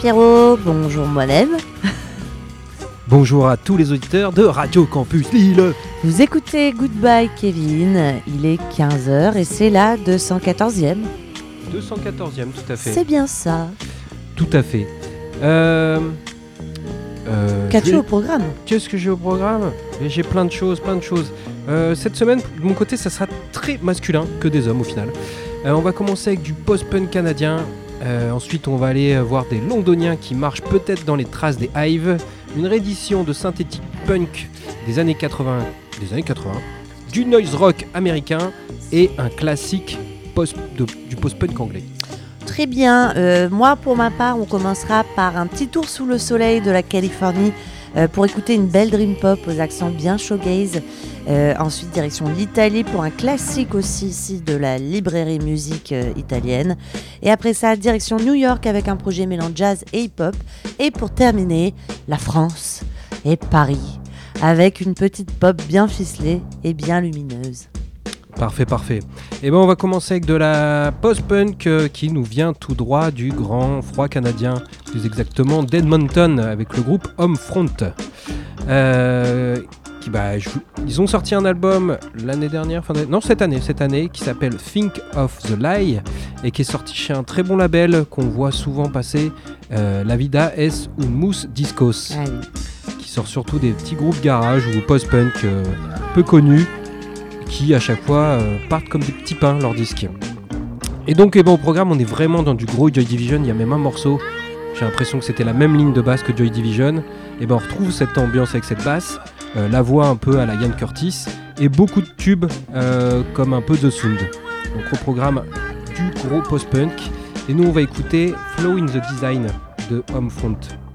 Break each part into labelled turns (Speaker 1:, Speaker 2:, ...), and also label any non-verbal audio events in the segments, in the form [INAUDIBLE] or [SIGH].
Speaker 1: Pierrot, bonjour moi-même.
Speaker 2: Bonjour à tous les auditeurs de Radio Campus Lille.
Speaker 1: Vous écoutez Goodbye Kevin, il est 15h et c'est la 214e.
Speaker 2: 214e, tout à fait.
Speaker 1: C'est bien ça.
Speaker 2: Tout à fait. Euh, euh,
Speaker 1: Qu'as-tu au programme
Speaker 2: Qu'est-ce que j'ai au programme? J'ai plein de choses, plein de choses. Euh, cette semaine, de mon côté, ça sera très masculin que des hommes au final. On va commencer avec du post-punk canadien. Euh, ensuite, on va aller voir des londoniens qui marchent peut-être dans les traces des Hives. Une réédition de synthétique punk des années 80, des années 80, du noise rock américain et un classique du post-punk anglais.
Speaker 1: Très bien. Euh, moi, pour ma part, on commencera par un petit tour sous le soleil de la Californie euh, pour écouter une belle dream pop aux accents bien showgaze. Euh, ensuite, direction l'Italie pour un classique aussi ici de la librairie musique euh, italienne. Et après ça, direction New York avec un projet mêlant jazz et hip-hop. Et pour terminer, la France et Paris avec une petite pop bien ficelée et bien lumineuse.
Speaker 2: Parfait, parfait. Et ben on va commencer avec de la post-punk euh, qui nous vient tout droit du grand froid canadien, plus exactement d'Edmonton avec le groupe Homefront. Euh, qui, bah, je ils ont sorti un album l'année dernière, fin non cette année, cette année, qui s'appelle Think of the Lie et qui est sorti chez un très bon label qu'on voit souvent passer, euh, La Vida es un Mousse Discos
Speaker 1: Ah oui.
Speaker 2: qui sort surtout des petits groupes garage ou post-punk euh, peu connus qui à chaque fois euh, partent comme des petits pains leurs disques. Et donc eh ben, au programme on est vraiment dans du gros Joy Division, il y a même un morceau, j'ai l'impression que c'était la même ligne de basse que Joy Division, et ben on retrouve cette ambiance avec cette basse, euh, la voix un peu à la Ian Curtis, et beaucoup de tubes euh, comme un peu de Sound. Donc au programme du gros post-punk, et nous on va écouter Flow in the Design de Homefront.
Speaker 3: Thank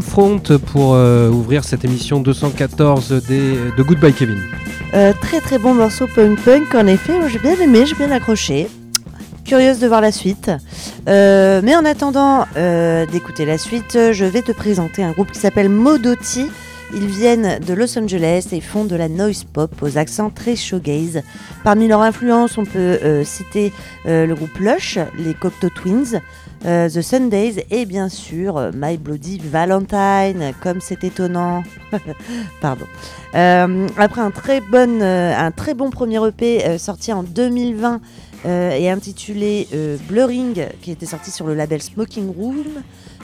Speaker 2: Homefront pour euh, ouvrir cette émission 214 des, de Goodbye Kevin.
Speaker 1: Euh, très très bon morceau punk punk en effet, j'ai bien aimé, j'ai bien accroché. Curieuse de voir la suite. Euh, mais en attendant euh, d'écouter la suite, je vais te présenter un groupe qui s'appelle Modoti. Ils viennent de Los Angeles et font de la noise pop aux accents très shoegaze. Parmi leurs influences, on peut euh, citer euh, le groupe Lush, les Cocteau Twins, euh, The Sundays et bien sûr My Bloody Valentine, comme c'est étonnant. [LAUGHS] Pardon. Après un très, bon, un très bon premier EP sorti en 2020 euh, et intitulé Blurring, qui était sorti sur le label Smoking Room,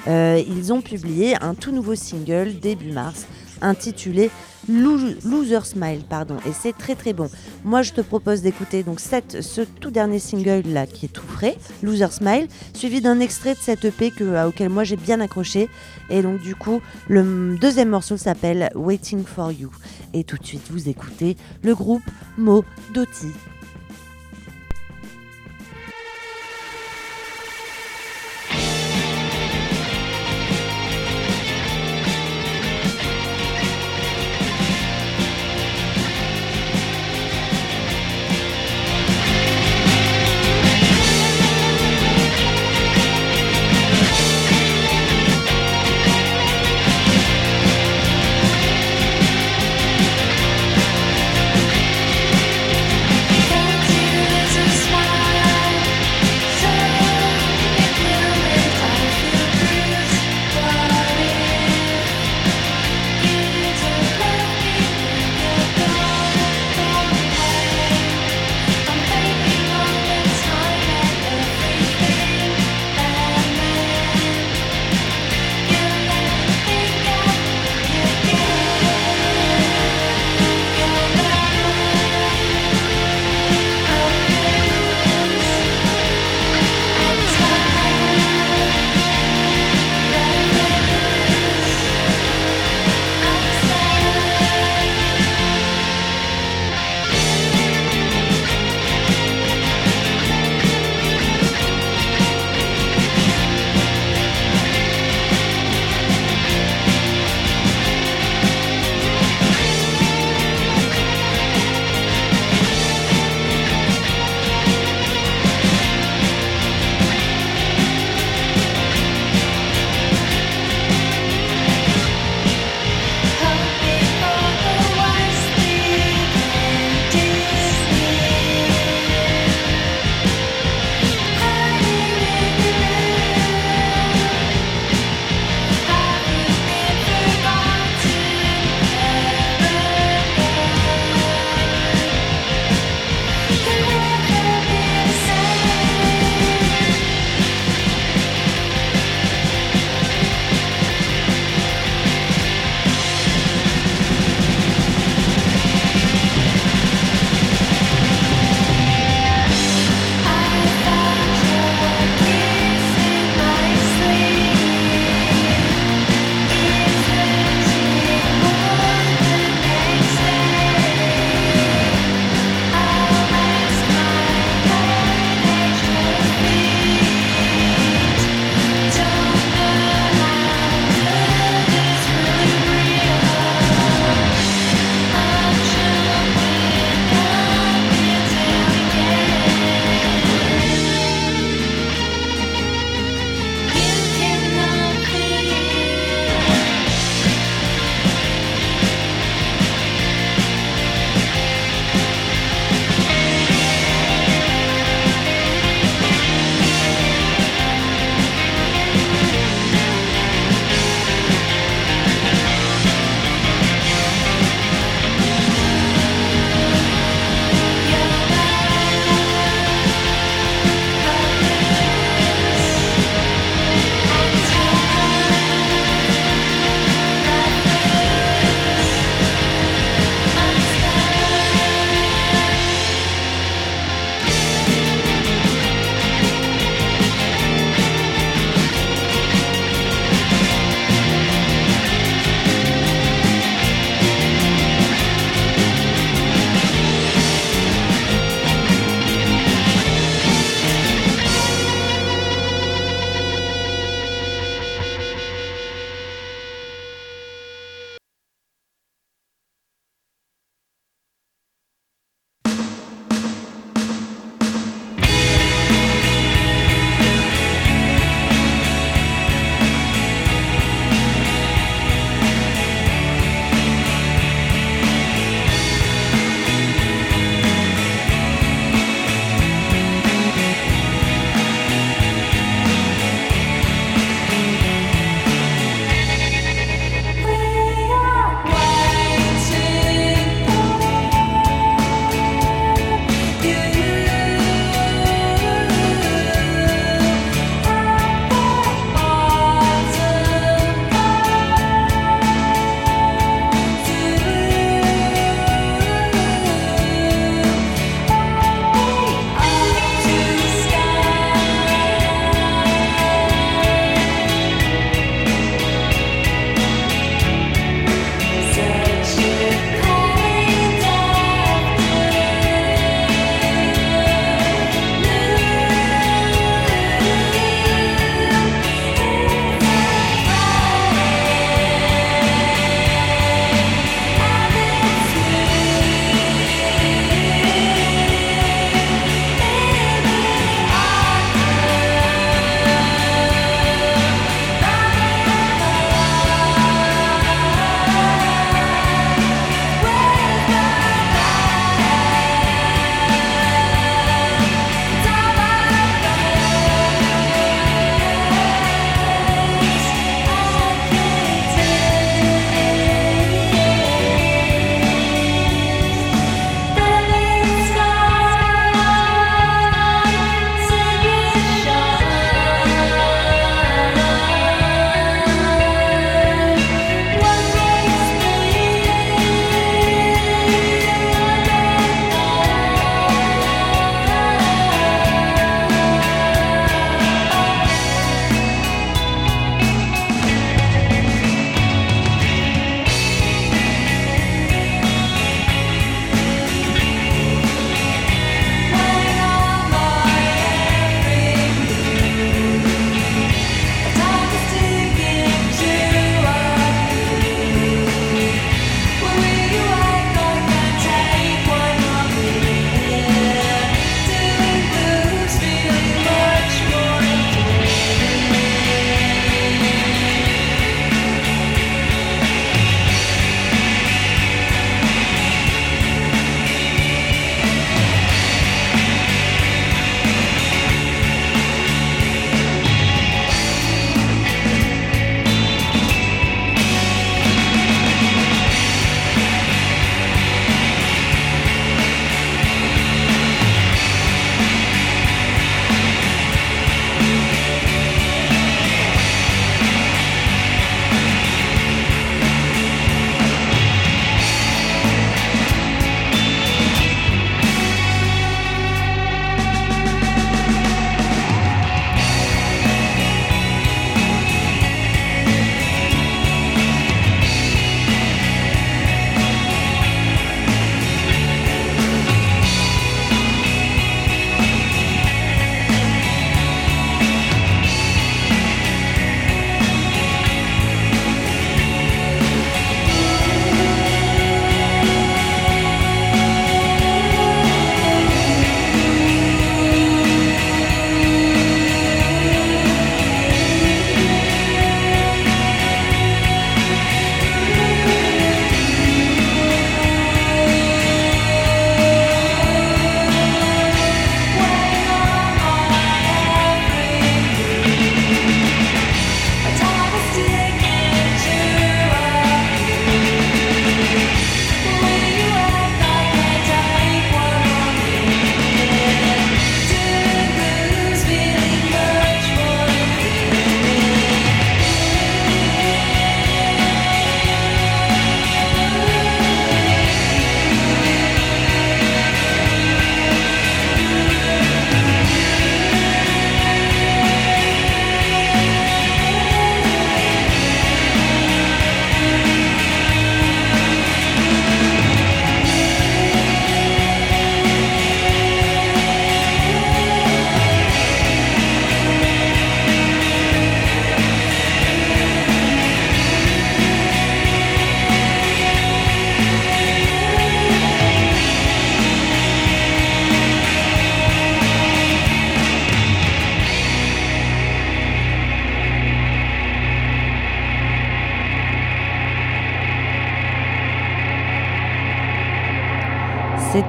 Speaker 1: ils ont publié un tout nouveau single début mars intitulé Lo- Loser Smile, pardon, et c'est très très bon. Moi, je te propose d'écouter donc cette, ce tout dernier single là qui est tout frais, Loser Smile, suivi d'un extrait de cette EP à- auquel moi j'ai bien accroché. Et donc du coup, le deuxième morceau s'appelle Waiting for You. Et tout de suite, vous écoutez le groupe Mo Dotti.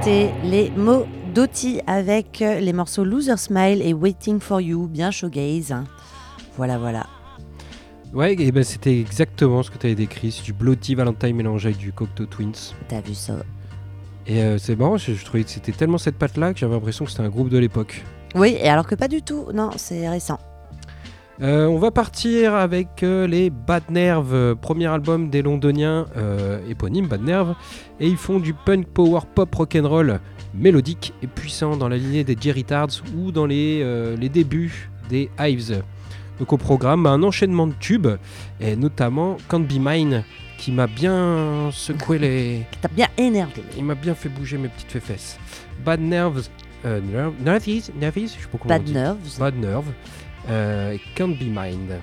Speaker 1: C'était les mots d'Oti avec euh, les morceaux Loser Smile et Waiting for You, bien showgaze. Voilà, voilà.
Speaker 2: Ouais, et ben c'était exactement ce que tu avais décrit. C'est du Bloody Valentine mélangé avec du Cocteau Twins.
Speaker 1: T'as vu ça?
Speaker 2: Et euh, c'est marrant, je, je trouvais que c'était tellement cette patte-là que j'avais l'impression que c'était un groupe de l'époque.
Speaker 1: Oui, et alors que pas du tout. Non, c'est récent.
Speaker 2: Euh, on va partir avec euh, les Bad Nerve, euh, premier album des londoniens euh, éponyme Bad Nerve, et ils font du punk power pop rock'n'roll mélodique et puissant dans la lignée des Jerry Tards ou dans les, les débuts des Hives. Donc au programme, un enchaînement de tubes, et notamment Can't Be Mine, qui m'a bien secoué les... [LAUGHS]
Speaker 1: T'as bien énervé.
Speaker 2: Il m'a bien fait bouger mes petites fesses. Bad Nerves... Euh, nerve- nervies, nervies, je sais pas comment on
Speaker 1: Bad
Speaker 2: dit.
Speaker 1: nerves.
Speaker 2: Bad Nerve, euh, Can't Be Mine.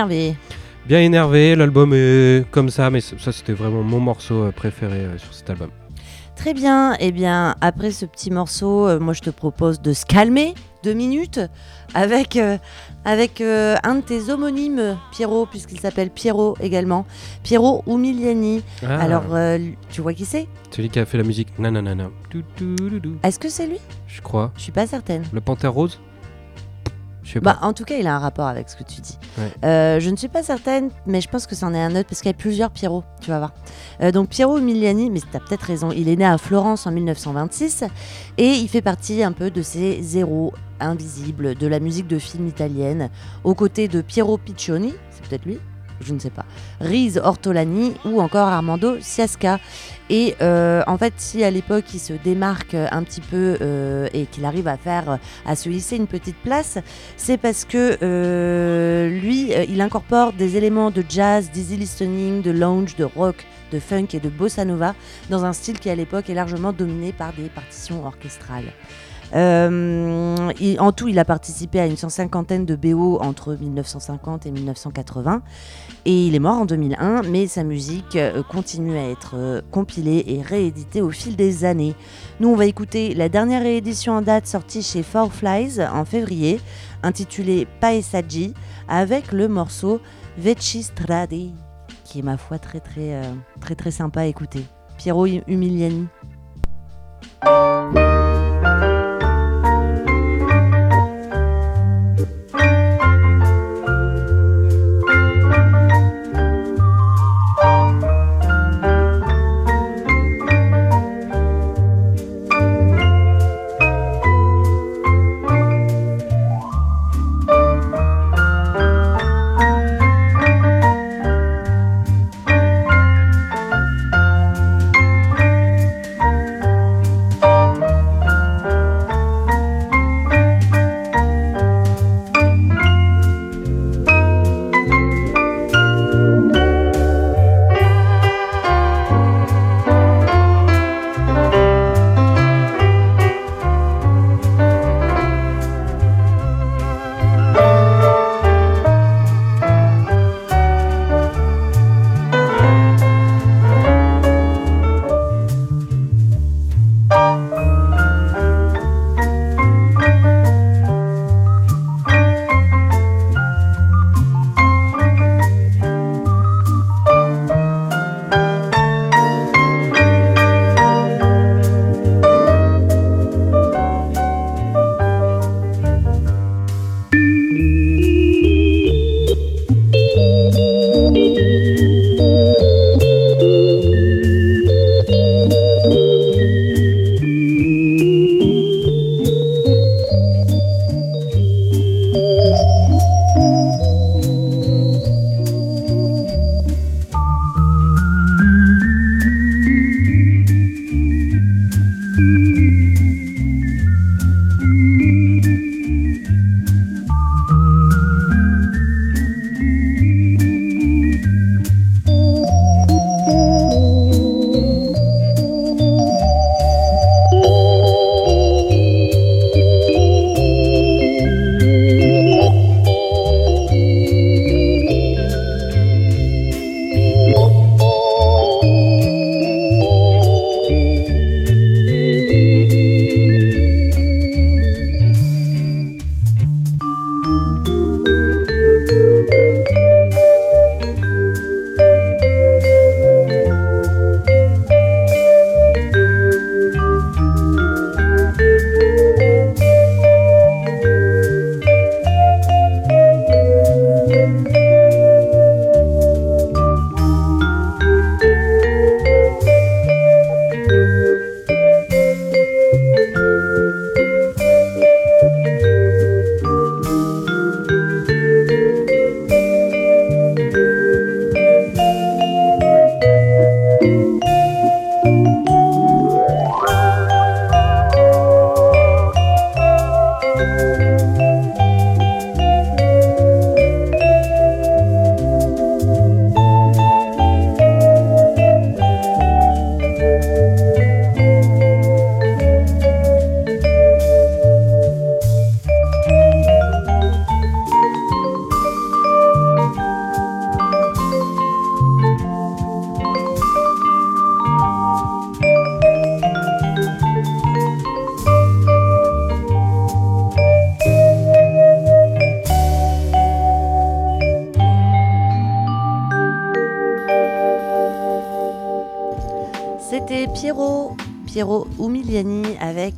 Speaker 1: Énervé.
Speaker 2: Bien énervé, l'album est comme ça, mais ça c'était vraiment mon morceau euh, préféré euh, sur cet album.
Speaker 1: Très bien. Eh bien, après ce petit morceau, euh, moi je te propose de se calmer deux minutes avec, euh, avec euh, un de tes homonymes, Pierrot, puisqu'il s'appelle Pierrot également. Pierrot Umiliani.
Speaker 2: Ah,
Speaker 1: Alors, tu vois qui c'est?
Speaker 2: Celui qui a fait la musique nananana.
Speaker 1: Est-ce que c'est lui?
Speaker 2: Je crois.
Speaker 1: Je suis pas certaine.
Speaker 2: Le Panthère Rose? Je sais
Speaker 1: Bah, en tout cas, il a un rapport avec ce que tu dis.
Speaker 2: Ouais.
Speaker 1: Euh, je ne suis pas certaine, mais je pense que c'en est un autre parce qu'il y a plusieurs Pierrot, tu vas voir. Euh, donc Piero Umiliani, mais tu as peut-être raison, il est né à Florence en 1926 et il fait partie un peu de ces zéros invisibles de la musique de film italienne, aux côtés de Piero Piccioni, c'est peut-être lui je ne sais pas, Riz Ortolani ou encore Armando Siasca. Et euh, en fait, si à l'époque il se démarque un petit peu euh, et qu'il arrive à faire, à se hisser une petite place, c'est parce que euh, lui, il incorpore des éléments de jazz, d'easy listening, de lounge, de rock, de funk et de bossa nova dans un style qui à l'époque est largement dominé par des partitions orchestrales. Euh, en tout, il a participé à une cent cinquantaine de BO entre 1950 et 1980 et il est mort en 2001, mais sa musique euh, continue à être euh, compilée et rééditée au fil des années. Nous, on va écouter la dernière réédition en date sortie chez Four Flies en février, intitulée Paesaggi, avec le morceau Vecchi Strade, qui est ma foi très très très très sympa à écouter. Piero Umiliani.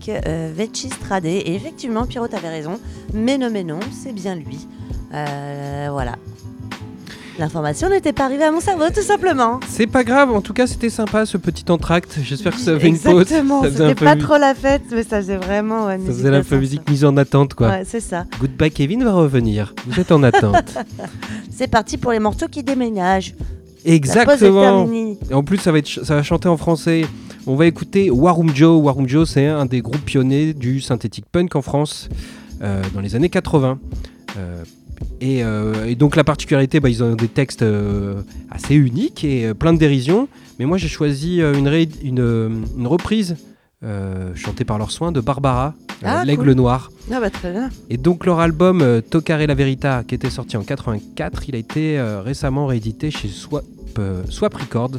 Speaker 1: Avec euh, Vecchi Strade. Et effectivement, Piero, t'avais raison. Mais non, mais non, c'est bien lui. Euh, voilà. L'information n'était pas arrivée à mon cerveau, tout simplement.
Speaker 2: C'est pas grave, en tout cas c'était sympa ce petit entracte. J'espère que ça fait une pause.
Speaker 1: Exactement, c'était pas trop la fête, mais ça faisait vraiment. ouais,
Speaker 2: Ça faisait la peu musique mise en attente quoi.
Speaker 1: Ouais, c'est ça.
Speaker 2: Goodbye Kevin va revenir. Vous êtes en attente. [LAUGHS]
Speaker 1: C'est parti pour les morceaux qui déménagent.
Speaker 2: Exactement. Et en plus, ça va, être, ch- ça va chanter en français. On va écouter Warum Joe. Warum Joe, c'est un des groupes pionniers du synthétique punk en France euh, dans les années 80. Euh, et, euh, et donc la particularité, bah, ils ont des textes assez uniques et plein de dérision. Mais moi, j'ai choisi une, ré- une, une reprise euh, chantée par leur soin de Barbara, euh,
Speaker 1: Ah,
Speaker 2: l'aigle
Speaker 1: cool.
Speaker 2: noir.
Speaker 1: Ah bah très bien.
Speaker 2: Et donc leur album euh, Toccare la Verita, qui était sorti en 84, il a été récemment réédité chez Swap, Swap Records,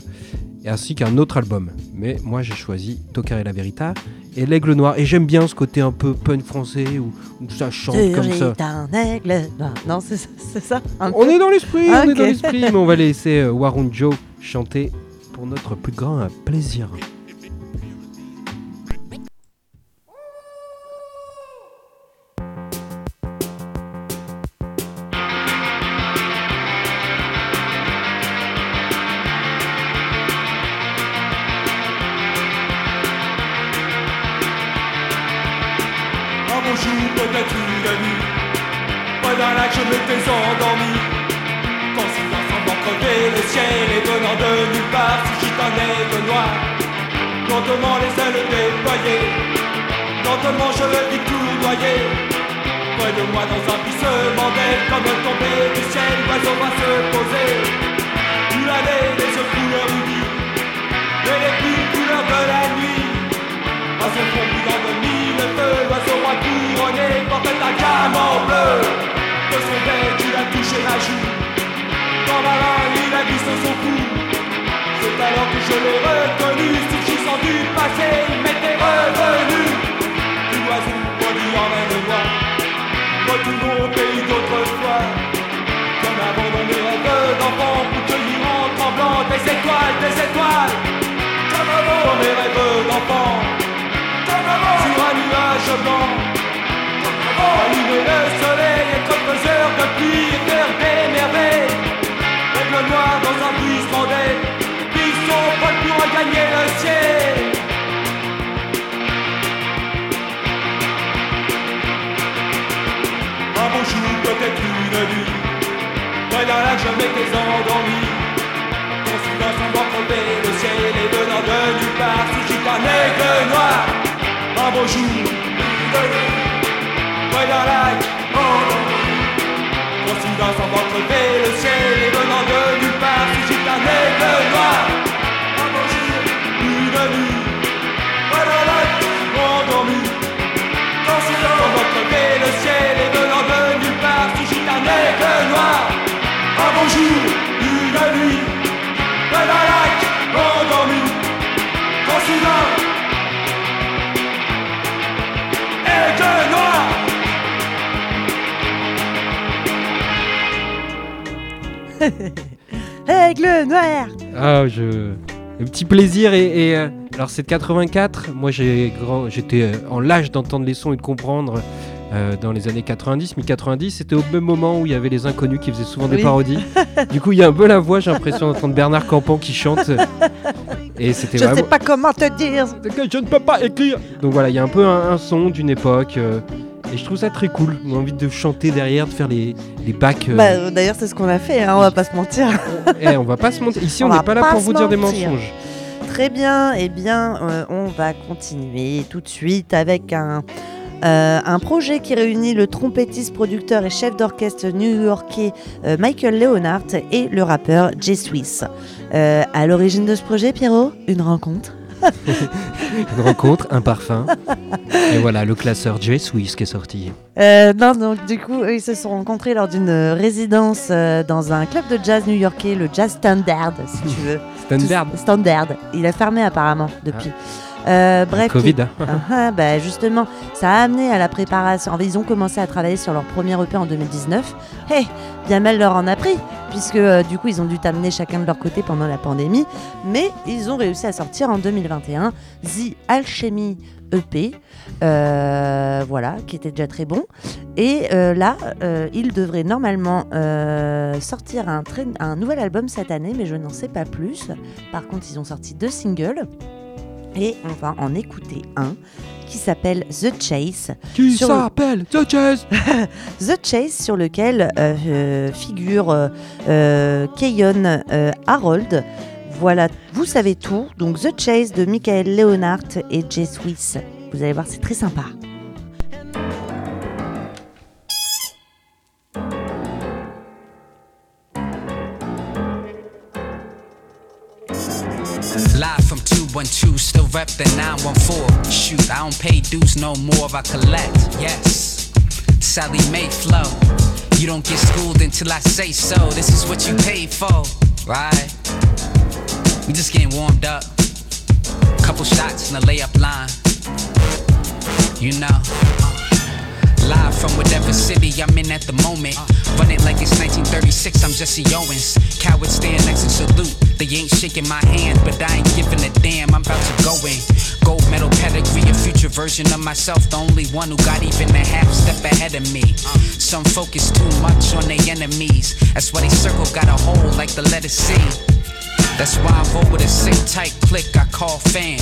Speaker 2: ainsi qu'un autre album. Mais moi j'ai choisi Toccare la Verita et l'Aigle Noir. Et j'aime bien ce côté un peu punk français où, où ça chante comme ça.
Speaker 1: Un aigle. Non, non, c'est ça.
Speaker 2: On est dans l'esprit,
Speaker 1: Ah,
Speaker 2: on est dans l'esprit, mais on va laisser euh, Warun Joe chanter pour notre plus grand plaisir.
Speaker 3: Noir. Lentement les ailes déployées, lentement je le vis tournoyer. Près de moi dans un plissement d'aile, comme tombé du ciel, l'oiseau va se poser. Où l'année, les yeux couleur rubis, et les plumes couleur de la nuit. À son front brûlant de mille feux, l'oiseau a couronné, portait un diamant bleu. De son bec, il a touché la joue. Dans ma main, il a glissé son cou. C'est alors que je l'ai reconnu, suffisant du passé, il m'était revenu. Du oiseau, maudit emmène moi. Retournons au pays d'autrefois. Comme abandonné rêve d'enfant pour cueillir en tremblant des étoiles, des étoiles. Comme avant, dans mes rêves d'enfant. Sur un nuage blanc être regagner le Un beau jour, peut-être une nuit Près d'un lac, je m'étais endormi. Quand soudain crever le ciel Et venant de nulle part, surgit un aigle noir. Un beau jour, une nuit Près d'un lac, endormi. Quand soudain crever le ciel Et venant de nulle part, surgit noir une nuit Près d'un lac, endormi. Quand soudain semblant crever le ciel Et venant de nulle part, surgit un aigle noir. Un beau jour, une nuit. Près d'un lac, endormi. Quand soudain Aigle noir. [LAUGHS]
Speaker 1: Aigle noir.
Speaker 2: Ah, je. Un petit plaisir et, et, euh, alors c'est de 84. Moi j'ai grand, j'étais euh, en l'âge d'entendre les sons et de comprendre euh, dans les années 90. Mais 90 c'était au même moment où il y avait les inconnus qui faisaient souvent des parodies. [LAUGHS] du coup il y a un peu la voix, j'ai l'impression d'entendre Bernard Campan qui chante. Et c'était
Speaker 1: Je
Speaker 2: vraiment.
Speaker 1: sais pas comment te dire.
Speaker 2: que je ne peux pas écrire. Donc voilà, il y a un peu un, un son d'une époque. euh, et je trouve ça très cool. On a envie de chanter derrière, de faire les, les bacs. euh,
Speaker 1: Bah, D'ailleurs, c'est ce qu'on a fait, hein, on va pas se mentir.
Speaker 2: eh, on va pas se mentir. Ici,
Speaker 1: On
Speaker 2: n'est pas là
Speaker 1: pas
Speaker 2: pour vous dire des mensonges.
Speaker 1: Très bien, eh bien, euh, on va continuer tout de suite avec un, euh, un projet qui réunit le trompettiste, producteur et chef d'orchestre new-yorkais euh, Michael Leonard et le rappeur Jay Swiss. Euh, à l'origine de ce projet, Pierrot, une rencontre? [LAUGHS]
Speaker 2: Une rencontre, un parfum. Et voilà, le classeur J Swiss qui est sorti.
Speaker 1: Euh, non, donc du coup, eux, ils se sont rencontrés lors d'une résidence euh, dans un club de jazz new-yorkais, le Jazz Standard, si tu veux.
Speaker 2: Standard.
Speaker 1: Tout- Standard. Il a fermé apparemment depuis. Euh, bref,
Speaker 2: Covid. hein.
Speaker 1: Ah, ah, bah, justement, ça a amené à la préparation. Ils ont commencé à travailler sur leur premier EP en 2019. Eh, bien mal leur en a pris, puisque euh, du coup ils ont dû t'amener chacun de leur côté pendant la pandémie, mais ils ont réussi à sortir en 2021 The Alchemy EP, euh, voilà, qui était déjà très bon. Et euh, là, euh, ils devraient normalement sortir un nouvel album cette année, mais je n'en sais pas plus. Par contre, ils ont sorti deux singles. Et on va en écouter un qui s'appelle The Chase.
Speaker 2: Qui s'appelle The Chase [LAUGHS]
Speaker 1: The Chase sur lequel euh, euh, figure euh, euh, Keyon euh, Harold. Voilà, vous savez tout. Donc The Chase de Michael Leonhardt et Jay Swiss. Vous allez voir, c'est très sympa.
Speaker 4: Live from 212, still rep the 914. Shoot, I don't pay dues no more, I collect. Yes, Sally Mae flow. You don't get schooled until I say so. This is what you paid for, right? We just getting warmed up. Couple shots in the layup line. You know. Live from whatever city I'm in at the moment. Run it like it's 1936, I'm Jesse Owens. Cowards stand next and salute. They ain't shaking my hand, but I ain't giving a damn. I'm about to go in. Gold medal pedigree, a future version of myself. The only one who got even a half step ahead of me. Some focus too much on their enemies. That's why they circle got a hole like the letter C. That's why I roll with a sick tight click I call fam.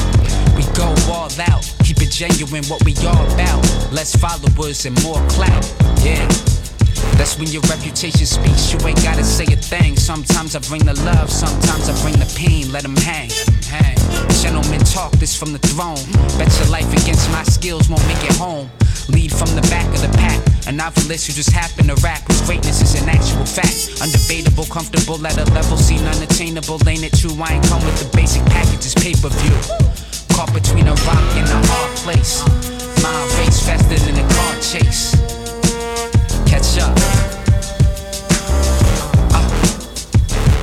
Speaker 4: We go all out, keep it genuine what we all about. Less followers and more clout, yeah. That's when your reputation speaks, you ain't gotta say a thing. Sometimes I bring the love, sometimes I bring the pain, let 'em hang. hang. Gentlemen talk this from the throne. Bet your life against my skills won't make it home. Lead from the back of the pack. A novelist who just happened to rap, whose greatness is an actual fact. Undebatable, comfortable at a level seen unattainable. Ain't it true? I ain't come with the basic packages, pay per view. Caught between a rock and a hard place. Mind race faster than a car chase. Catch up. Uh,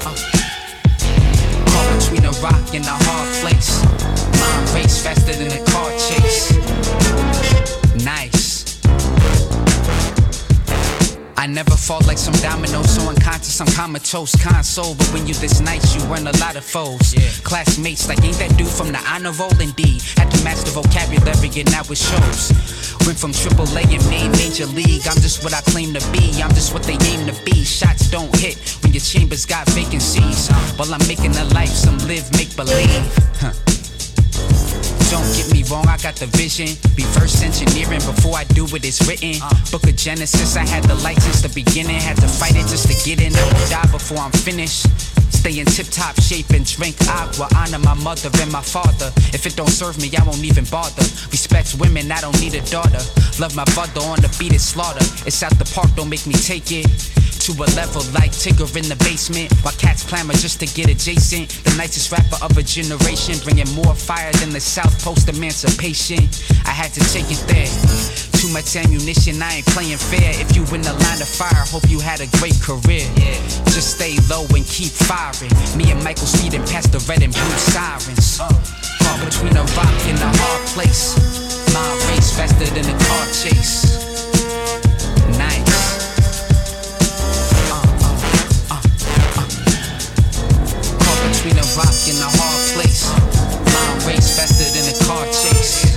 Speaker 4: uh. Caught between a rock and a hard place. Mind race faster than a car chase. Never fall like some domino, so unconscious, I'm comatose, console. But when you this nice, you run a lot of foes. Yeah. Classmates, like ain't that dude from the honor roll? Indeed, had to master vocabulary and now it shows. Went from triple A and made major league. I'm just what I claim to be. I'm just what they aim to be. Shots don't hit when your chambers got vacancies. While I'm making a life, some live make believe. Huh. Don't get me wrong, I got the vision. Reverse engineering before I do what is written. Book of Genesis, I had the light since the beginning. Had to fight it just to get in. I will die before I'm finished. Stay in tip top shape and drink agua. Honor my mother and my father. If it don't serve me, I won't even bother. Respect women, I don't need a daughter. Love my brother on the beat, it's slaughter. It's out the park, don't make me take it to a level like Tigger in the basement. While cats clamor just to get adjacent. The nicest rapper of a generation, bringing more fire than the South Post emancipation. I had to take it there. Too much ammunition, I ain't playing fair. If you in the line of fire, hope you had a great career. Yeah. Just stay low and keep firing. Me and Michael speeding past the red and blue sirens. Caught between a rock and a hard place. My race faster than a car chase. Rock and a hard place. Mind race faster than a car chase.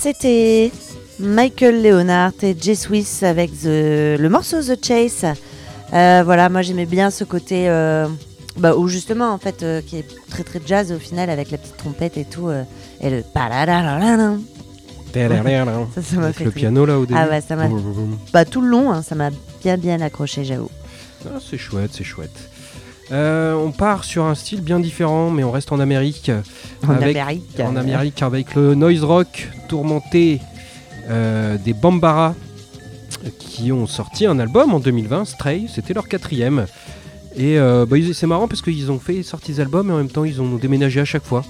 Speaker 1: C'était Michael Leonard et Jay Swiss avec le morceau The Chase. Euh, voilà, moi j'aimais bien ce côté euh, bah, où justement en fait euh, qui est très très jazz au final avec la petite trompette et tout euh, et le ça ça
Speaker 2: Avec
Speaker 1: fait
Speaker 2: le piano là au début.
Speaker 1: Ah ouais, ça m'a bah, tout le long, ça m'a bien bien accroché, j'avoue.
Speaker 2: Ah, c'est chouette, c'est chouette. Euh, on part sur un style bien différent, mais on reste en Amérique.
Speaker 1: En
Speaker 2: Avec-
Speaker 1: Amérique.
Speaker 2: En Amérique, avec le noise rock tourmenté euh, des Bambara, qui ont sorti un album en 2020, Stray, c'était leur quatrième. Et euh, bah, c'est marrant parce qu'ils ont fait sortir des albums et en même temps ils ont déménagé à chaque fois.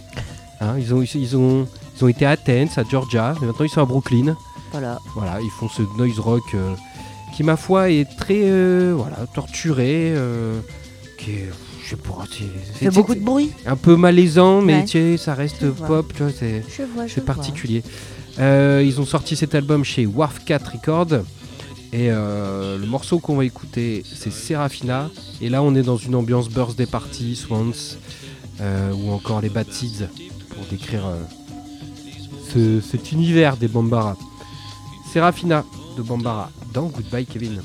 Speaker 2: Hein, ils, ont, ils, ont, ils ont été à Athens, à Georgia, et maintenant ils sont à Brooklyn.
Speaker 1: Voilà.
Speaker 2: Voilà, ils font ce noise rock qui, ma foi, est très voilà, torturé, qui est, je sais pas, c'est-
Speaker 1: beaucoup de bruit.
Speaker 2: un peu malaisant, mais
Speaker 1: Ouais.
Speaker 2: tu sais, ça reste pop, tu vois, c'est particulier. Euh, ils ont sorti cet album chez Wharf 4 Records. Et euh, le morceau qu'on va écouter, c'est Serafina. Et là, on est dans une ambiance birthday party, Swans, euh, ou encore les Bad Seeds, pour décrire ce- cet univers des Bambara. Serafina de Bambara dans Goodbye Kevin.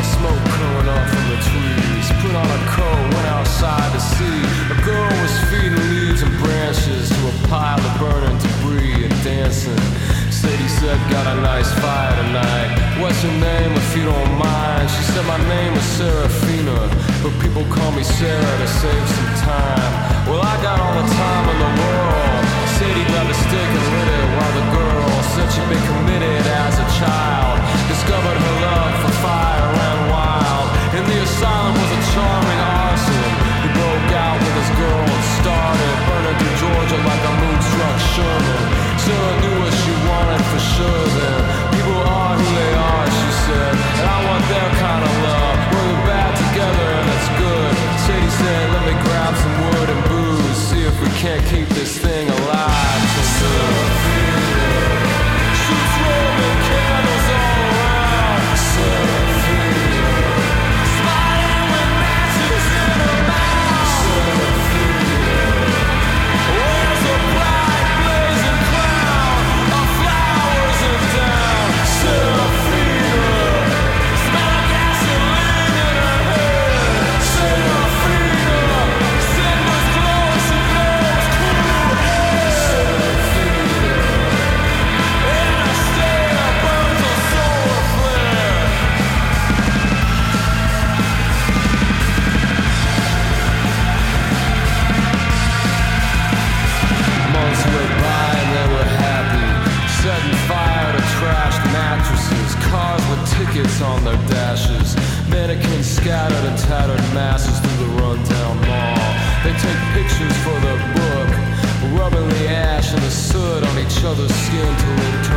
Speaker 5: Smoke coming up from the trees. Put on a coat, went outside to see. A girl was feeding leaves and branches to a pile of burning debris and dancing. Sadie said, Got a nice fire tonight. What's your name if you don't mind? She said, My name is Serafina, but people call me Sarah to save some time. Well, I got all the time in the world. Sadie grabbed a stick and lit it while the girl said she'd been committed as a child. Discovered her love for fire. In the asylum was a charming arson who broke out with his girl and started burning through Georgia like a moonstruck Sherman. Sarah knew what she wanted for sure then. People are who they are, she said, and I want their kind of love. We're bad together and it's good. Sadie said, let me grab some wood and booze, see if we can't keep this thing biscuits on their dashes. Mannequins scattered in tattered masses through the rundown mall. They take pictures for the book, rubbing the ash and the soot on each other's skin till it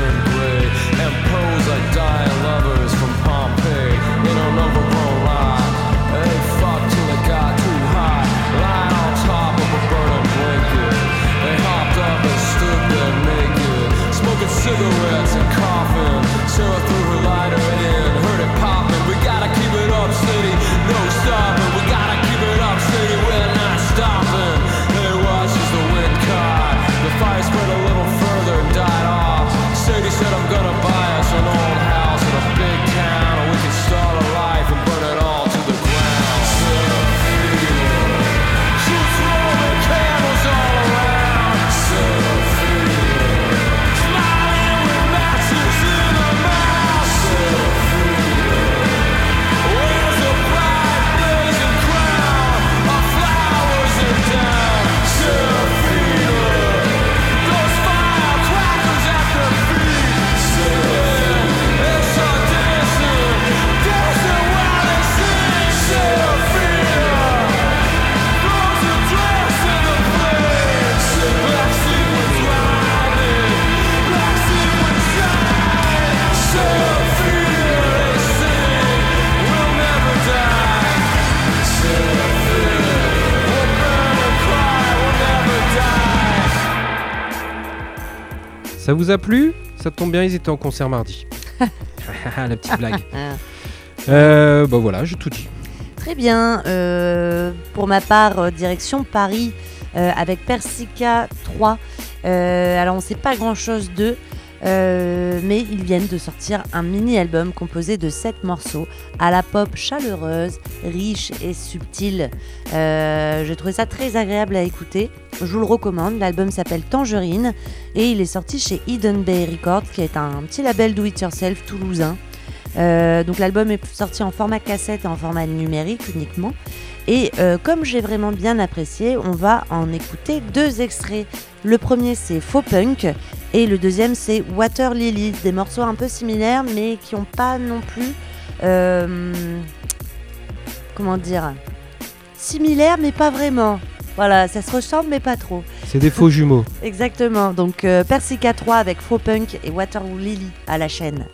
Speaker 2: Ça vous a plu? Ça tombe bien, ils étaient en concert mardi. [LAUGHS] La petite blague. [LAUGHS] Euh, bah voilà, j'ai tout dit.
Speaker 1: Très bien. euh, pour ma part, euh, direction Paris euh, avec Persica 3. Euh, alors, on ne sait pas grand-chose d'eux, euh, mais ils viennent de sortir un mini-album composé de 7 morceaux à la pop chaleureuse, riche et subtile. Euh, J'ai trouvé ça très agréable à écouter. Je vous le recommande. L'album s'appelle Tangerine et il est sorti chez Eden Bay Records, qui est un petit label do-it-yourself toulousain. Euh, donc l'album est sorti en format cassette et en format numérique uniquement. Et euh, comme j'ai vraiment bien apprécié, on va en écouter deux extraits. Le premier c'est Faux Punk et le deuxième c'est Water Lily. Des morceaux un peu similaires mais qui n'ont pas non plus... euh, comment dire Similaires mais pas vraiment. Voilà, ça se ressemble mais pas trop.
Speaker 2: C'est des faux jumeaux. [LAUGHS]
Speaker 1: Exactement. Donc euh, Persica 3 avec Faux Punk et Water Lily à la chaîne.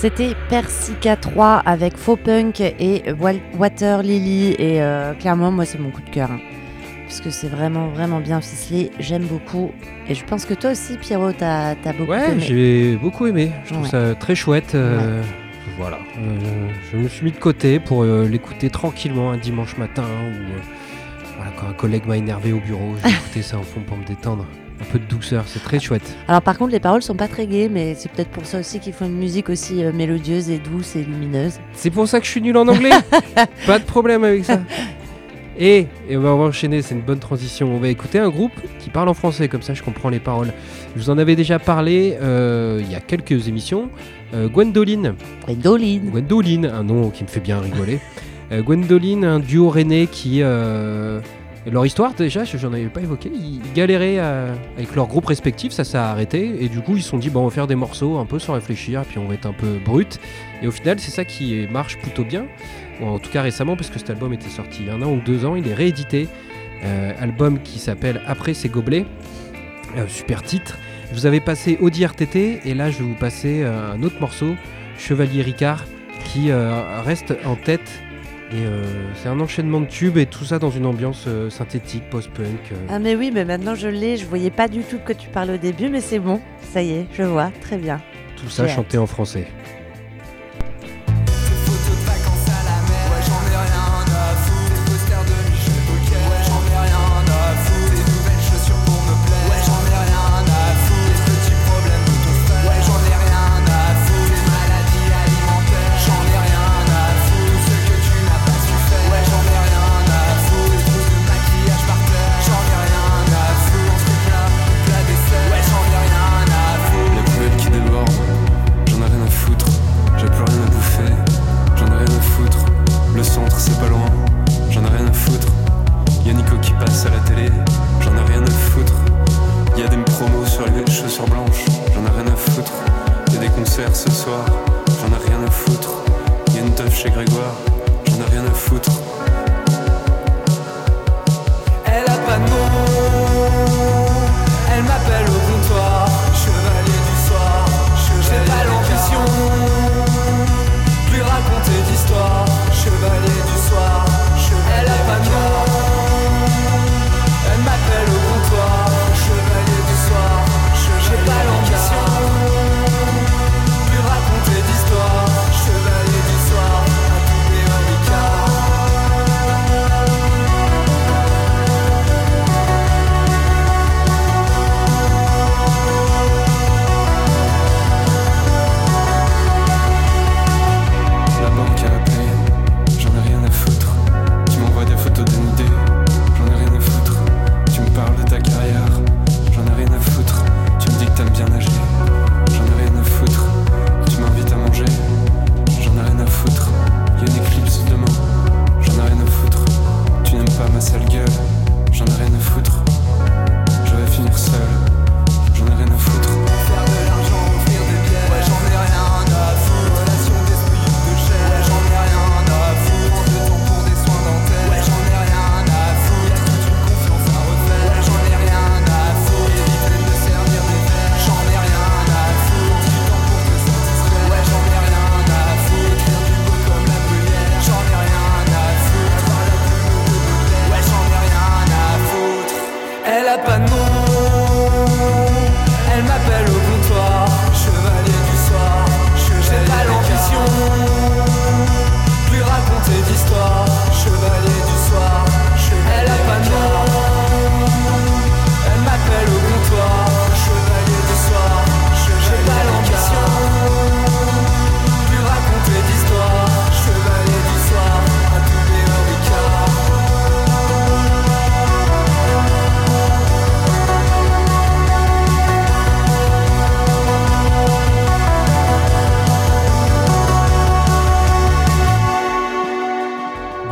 Speaker 1: C'était Persica 3 avec Faux Punk et Water Lily. Et euh, clairement, moi, c'est mon coup de cœur. hein. Parce que c'est vraiment, vraiment bien ficelé. J'aime beaucoup. Et je pense que toi aussi, Pierrot, t'as as beaucoup
Speaker 2: Ouais,
Speaker 1: aimé.
Speaker 2: j'ai beaucoup aimé. Je trouve
Speaker 1: Ouais.
Speaker 2: ça très chouette. euh, Voilà. Euh, je me suis mis de côté pour l'écouter tranquillement un dimanche matin ou voilà, quand un collègue m'a énervé au bureau. J'ai [LAUGHS] écouté ça en fond pour me détendre. Un peu de douceur, c'est très chouette.
Speaker 1: Alors par contre, les paroles sont pas très gaies, mais c'est peut-être pour ça aussi qu'ils font une musique aussi euh, mélodieuse et douce et lumineuse.
Speaker 2: C'est pour ça que je suis nul en anglais. [LAUGHS] Pas de problème avec ça. Et, et on va enchaîner, c'est une bonne transition. On va écouter un groupe qui parle en français, comme ça je comprends les paroles. Je vous en avais déjà parlé euh, il y a quelques émissions. Euh, Gwendoline,
Speaker 1: Gwendoline.
Speaker 2: Gwendoline, un nom qui me fait bien rigoler. Gwendoline, un duo rennais qui. Euh, leur histoire, déjà, je n'en avais pas évoqué, ils galéraient à- avec leurs groupes respectifs, ça s'est arrêté, et du coup ils se sont dit, bon, on va faire des morceaux un peu sans réfléchir, puis on va être un peu brut. Et au final, c'est ça qui marche plutôt bien, en tout cas récemment, parce que cet album était sorti il y a un an ou deux ans, il est réédité. Euh, album qui s'appelle Après ces gobelets, Euh, super titre. Vous avais passé Audi RTT, et là je vais vous passer euh, un autre morceau, Chevalier Ricard, qui euh, reste en tête. Et euh, c'est un enchaînement de tubes et tout ça dans une ambiance euh, synthétique, post-punk. euh.
Speaker 1: Ah mais oui, mais maintenant je l'ai. Je voyais pas du tout que tu parlais au début, mais c'est bon. Ça y est, je vois. Très bien.
Speaker 2: tout ça chanté en français.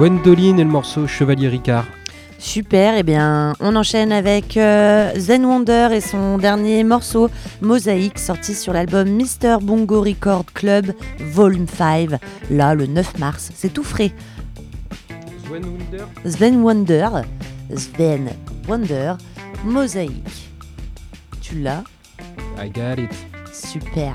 Speaker 2: Gwendoline et le morceau Chevalier Ricard.
Speaker 1: Super, et bien on enchaîne avec euh, Zen Wonder et son dernier morceau Mosaïque sorti sur l'album Mr Bongo Record Club Volume 5, là le 9 mars, c'est tout frais. Sven Wonder, Sven Wonder, Mosaïque. Tu l'as?
Speaker 2: I got it.
Speaker 1: Super.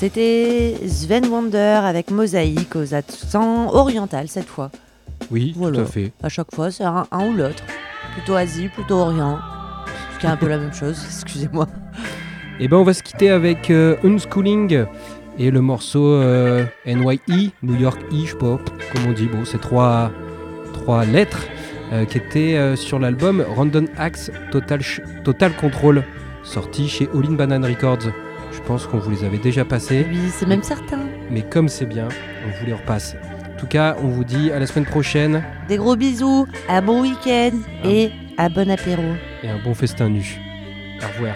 Speaker 1: C'était Sven Wonder avec Mosaïque aux accents oriental cette fois.
Speaker 2: Oui,
Speaker 1: Voilà.
Speaker 2: tout à fait.
Speaker 1: À chaque fois, c'est un, un ou l'autre. Plutôt Asie, plutôt Orient. Ce qui est un peu la même chose, [LAUGHS] excusez-moi.
Speaker 2: Et ben on va se quitter avec euh, Unschooling et le morceau euh, NYE, New York E, je sais pas comment on dit. Bon, c'est trois, trois lettres euh, qui étaient sur l'album Random Axe Total Control, sorti chez All In Banana Records. Je pense qu'on vous les avait déjà passés,
Speaker 1: Oui, c'est même certain.
Speaker 2: mais comme c'est bien, on vous les repasse. En tout cas, on vous dit à la semaine prochaine
Speaker 1: Des gros bisous, un bon week-end et un bon apéro.
Speaker 2: et un bon festin nu. Au revoir.